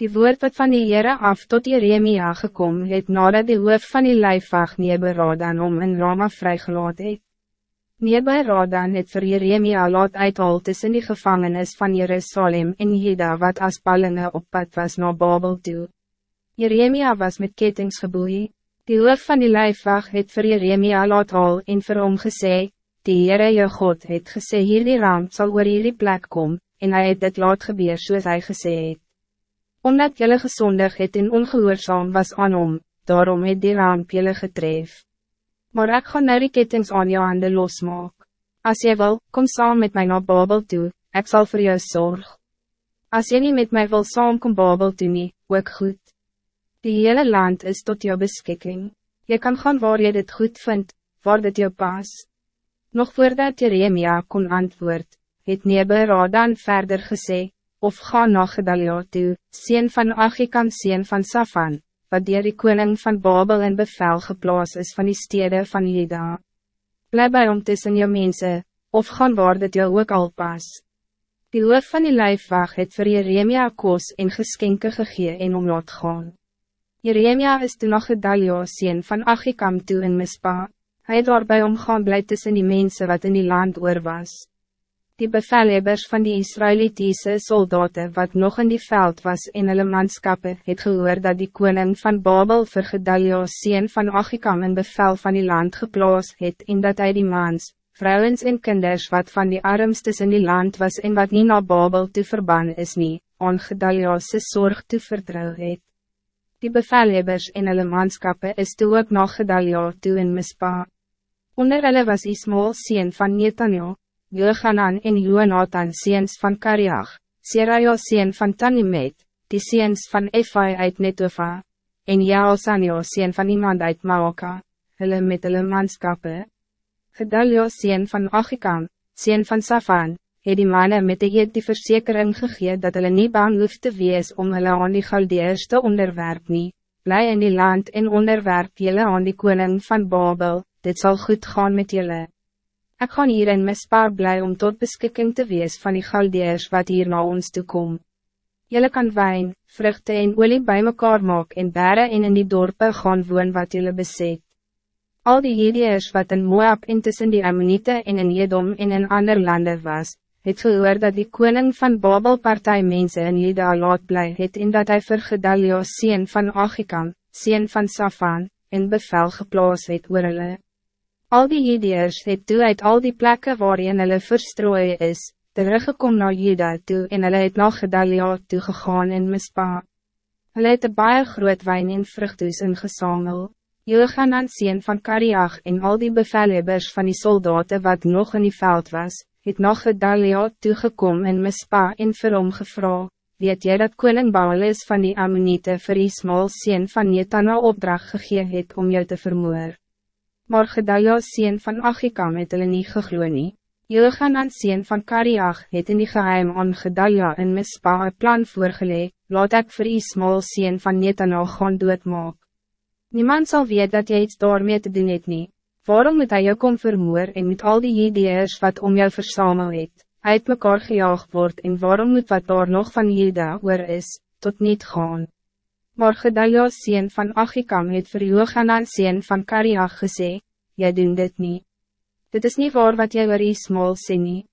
Die woord wat van die Heere af tot Jeremia gekom het nadat die hoof van die lijfwacht Neberadan om in Rama vrygelaat het. Neberadan het vir Jeremia laat uithal tussen die gevangenis van Jerusalem en Jeda wat as ballinge op pad was naar Babel toe. Jeremia was met ketings geboeid. Die hoof van die lijfwacht het vir Jeremia laat haal en vir hom gesê, die Heere jou God het gesê hierdie ramp sal oor hierdie plek kom, en hij het dit laat gebeur soos hy gesê het. Omdat jullie gezondig het en ongehoorzaam was aan hom, daarom het die ramp jullie getref. Maar ik ga nou die kettings aan jou hande losmaak. Als jy wil, kom saam met mij naar Babel toe, ik zal voor jou zorg. Als jy niet met mij wil saam kom Babel toe nie, ook goed. Die hele land is tot jou beschikking. Je kan gaan waar je dit goed vindt, waar dit jou pas. Nog voordat Jeremia kon antwoord, het Neberadan verder gezegd of ga na Gedalia toe, sien van Achikam sien van Safan, wat dier die koning van Babel in bevel geplaas is van die stede van Juda. Blijf bij om tussen jou mensen, of gaan waar dit jou ook al pas. Die hoof van die lijfwacht het vir Jeremia koos en geskenke gegee en om laat gaan. Jeremia is toen nog Gedalia sien van Achikam toe in Mispa, hy het daarbij omgaan blij tussen die mensen wat in die land oor was die bevelhebbers van die Israëlitische soldaten wat nog in die veld was en hulle manskappe, het gehoor dat die koning van Babel vir Gedalia sien van Achikam in bevel van die land geplaas het en dat hij die mans, vrouwens en kinders wat van die armstes in die land was en wat niet naar Babel te verban is nie, aan Gedalia's zorg te vertrouw het. Die bevelhebbers en hulle manskappe is toe ook na Gedalia toe in Mispa. Onder hulle was Ismael sien van Netanyahu, Johanan en Jonathan seens van Kariach, Serajo seen van Tanimet, die seens van Efai uit Netofa, en Jaalsanjo seen van iemand uit Maoka, hulle met hulle manskappe. Gedaljo seen van Achikam, seen van Safan, het die manne met die eet die verzekering gegee dat hulle nie bang hoef te wees om hulle aan die Galdeers te onderwerp nie, bly in die land en onderwerp julle aan die koning van Babel, dit zal goed gaan met julle. Ik ga hier in Mispaar blij om tot beschikking te wees van die galdeers wat hier naar ons toe kom. Jylle kan wijn, vruchten en olie bij mekaar maak en bere en in die dorpen gaan woon wat jullie beset. Al die Hedeers wat in Moab en tussen die Ammonite en in Edom en in ander landen was, het gehoor dat die koning van Babel partij mense in Juda laat bly het en dat hij vir Gedalio sien van Achikam, sien van Safan, en bevel geplaas het oor hulle. Al die Judeërs het toe uit al die plekken waarin hulle verstrooi is, teruggekom naar Juda toe en hulle het na Gedalia toe gegaan in Mispa. Hulle het een baie groot wijn en vruchthuis ingesamel. Johanan sien van Kariach en al die bevelhebbers van die soldaten wat nog in die veld was, het na Gedalia toegekom in Mispa en vir hom gevra, weet jy dat koning Baalis van die Ammonite vir Ismael sien van Netana opdracht gegee het om jou te vermoorden? Maar Gedalia sien van Achikam het hulle nie geglo nie. Johanan sien van Kariach het in die geheim aan Gedalia in Mispa een plan voorgeleg, laat ek vir Ismael sien van Netanel gaan doodmaak. Niemand zal weet dat jy iets daarmee te doen het nie. Waarom moet hij jou kom vermoor en met al die ideeërs wat om jou versamel het, uit mekaar gejaag word en waarom moet wat daar nog van Jeda oor is, tot niet gaan. Maar Gedalia sien van Achikam het vir Johanan sien van Kariach gesê, jy doen dit niet. Dit is niet waar wat jy oor Ismael sê nie.